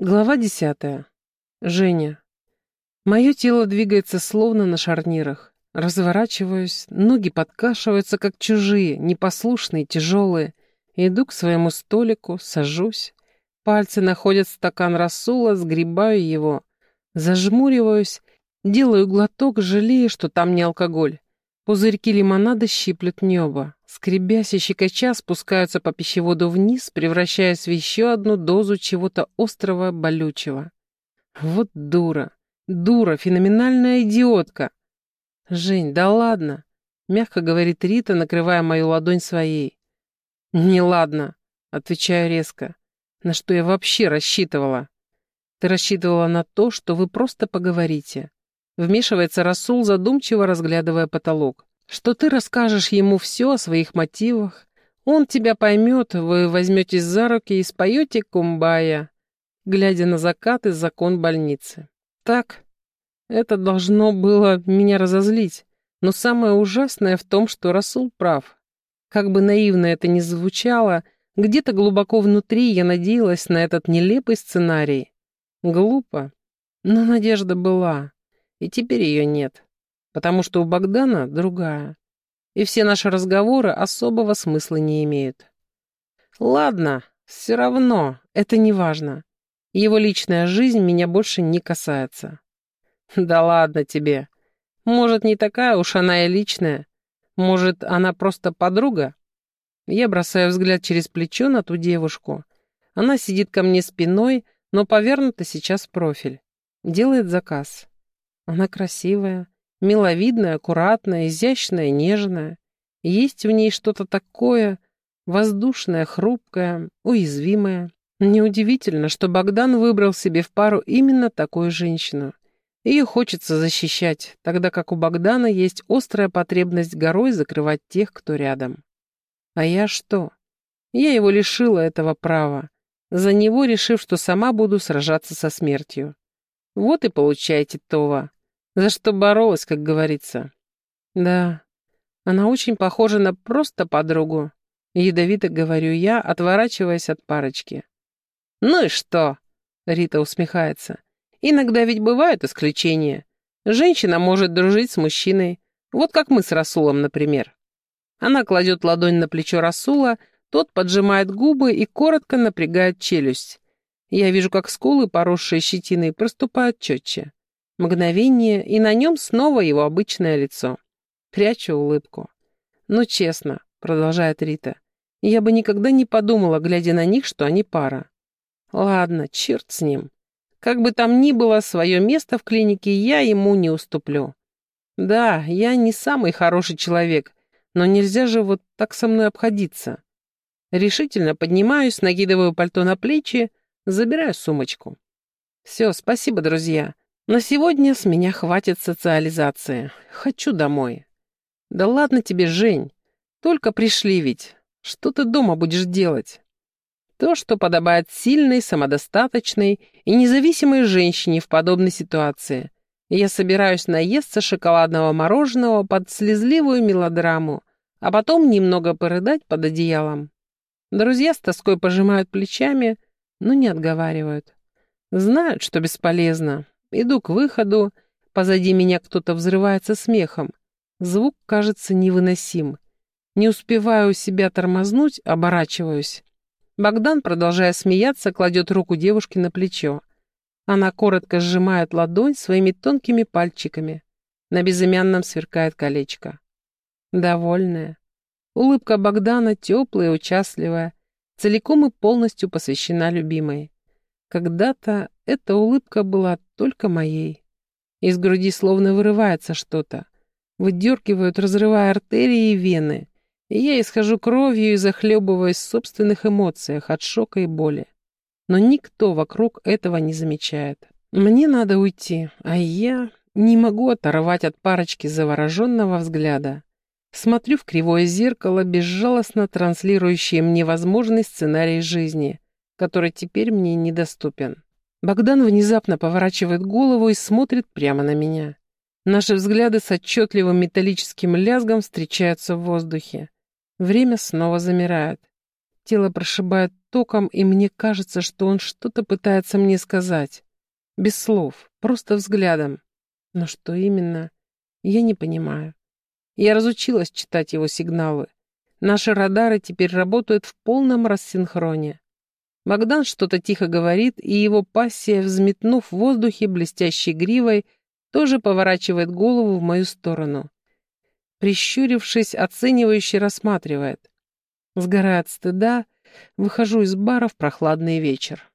Глава десятая. Женя. Мое тело двигается словно на шарнирах. Разворачиваюсь, ноги подкашиваются, как чужие, непослушные, тяжелые. Иду к своему столику, сажусь. Пальцы находят стакан рассула, сгребаю его. Зажмуриваюсь, делаю глоток, жалея, что там не алкоголь. Пузырьки лимонада щиплют небо. Скребясь и щекоча спускаются по пищеводу вниз, превращаясь в еще одну дозу чего-то острого, болючего. Вот дура. Дура, феноменальная идиотка. «Жень, да ладно!» — мягко говорит Рита, накрывая мою ладонь своей. «Не ладно», — отвечаю резко. «На что я вообще рассчитывала?» «Ты рассчитывала на то, что вы просто поговорите». Вмешивается Расул, задумчиво разглядывая потолок что ты расскажешь ему все о своих мотивах, он тебя поймет, вы возьметесь за руки и споете кумбая, глядя на закат из закон больницы. Так, это должно было меня разозлить, но самое ужасное в том, что Расул прав. Как бы наивно это ни звучало, где-то глубоко внутри я надеялась на этот нелепый сценарий. Глупо, но надежда была, и теперь ее нет потому что у Богдана другая. И все наши разговоры особого смысла не имеют. Ладно, все равно, это не важно. Его личная жизнь меня больше не касается. Да ладно тебе. Может, не такая уж она и личная. Может, она просто подруга? Я бросаю взгляд через плечо на ту девушку. Она сидит ко мне спиной, но повернута сейчас в профиль. Делает заказ. Она красивая, Миловидная, аккуратная, изящная, нежная. Есть в ней что-то такое воздушное, хрупкое, уязвимое. Неудивительно, что Богдан выбрал себе в пару именно такую женщину. Ее хочется защищать, тогда как у Богдана есть острая потребность горой закрывать тех, кто рядом. А я что? Я его лишила этого права, за него решив, что сама буду сражаться со смертью. Вот и получайте, Това. За что боролась, как говорится. Да, она очень похожа на просто подругу. Ядовито говорю я, отворачиваясь от парочки. «Ну и что?» — Рита усмехается. «Иногда ведь бывают исключения. Женщина может дружить с мужчиной, вот как мы с Расулом, например». Она кладет ладонь на плечо Расула, тот поджимает губы и коротко напрягает челюсть. Я вижу, как скулы, поросшие щетиной, проступают четче. Мгновение, и на нем снова его обычное лицо. Прячу улыбку. «Ну, честно», — продолжает Рита, — «я бы никогда не подумала, глядя на них, что они пара». «Ладно, черт с ним. Как бы там ни было, свое место в клинике я ему не уступлю. Да, я не самый хороший человек, но нельзя же вот так со мной обходиться». Решительно поднимаюсь, накидываю пальто на плечи, забираю сумочку. «Все, спасибо, друзья. Но сегодня с меня хватит социализации. Хочу домой. Да ладно тебе, Жень. Только пришли ведь. Что ты дома будешь делать? То, что подобает сильной, самодостаточной и независимой женщине в подобной ситуации. Я собираюсь наесться шоколадного мороженого под слезливую мелодраму, а потом немного порыдать под одеялом. Друзья с тоской пожимают плечами, но не отговаривают. Знают, что бесполезно, Иду к выходу, позади меня кто-то взрывается смехом. Звук кажется невыносим. Не успеваю себя тормознуть, оборачиваюсь. Богдан, продолжая смеяться, кладет руку девушке на плечо. Она коротко сжимает ладонь своими тонкими пальчиками. На безымянном сверкает колечко. Довольная. Улыбка Богдана теплая и участливая, целиком и полностью посвящена любимой. Когда-то эта улыбка была только моей. Из груди словно вырывается что-то. Выдергивают, разрывая артерии и вены. И я исхожу кровью и захлебываюсь в собственных эмоциях от шока и боли. Но никто вокруг этого не замечает. Мне надо уйти, а я не могу оторвать от парочки завороженного взгляда. Смотрю в кривое зеркало, безжалостно транслирующее мне возможный сценарий жизни — который теперь мне недоступен. Богдан внезапно поворачивает голову и смотрит прямо на меня. Наши взгляды с отчетливым металлическим лязгом встречаются в воздухе. Время снова замирает. Тело прошибает током, и мне кажется, что он что-то пытается мне сказать. Без слов, просто взглядом. Но что именно, я не понимаю. Я разучилась читать его сигналы. Наши радары теперь работают в полном рассинхроне. Богдан что-то тихо говорит, и его пассия, взметнув в воздухе блестящей гривой, тоже поворачивает голову в мою сторону. Прищурившись, оценивающе рассматривает. Сгорая от стыда, выхожу из бара в прохладный вечер.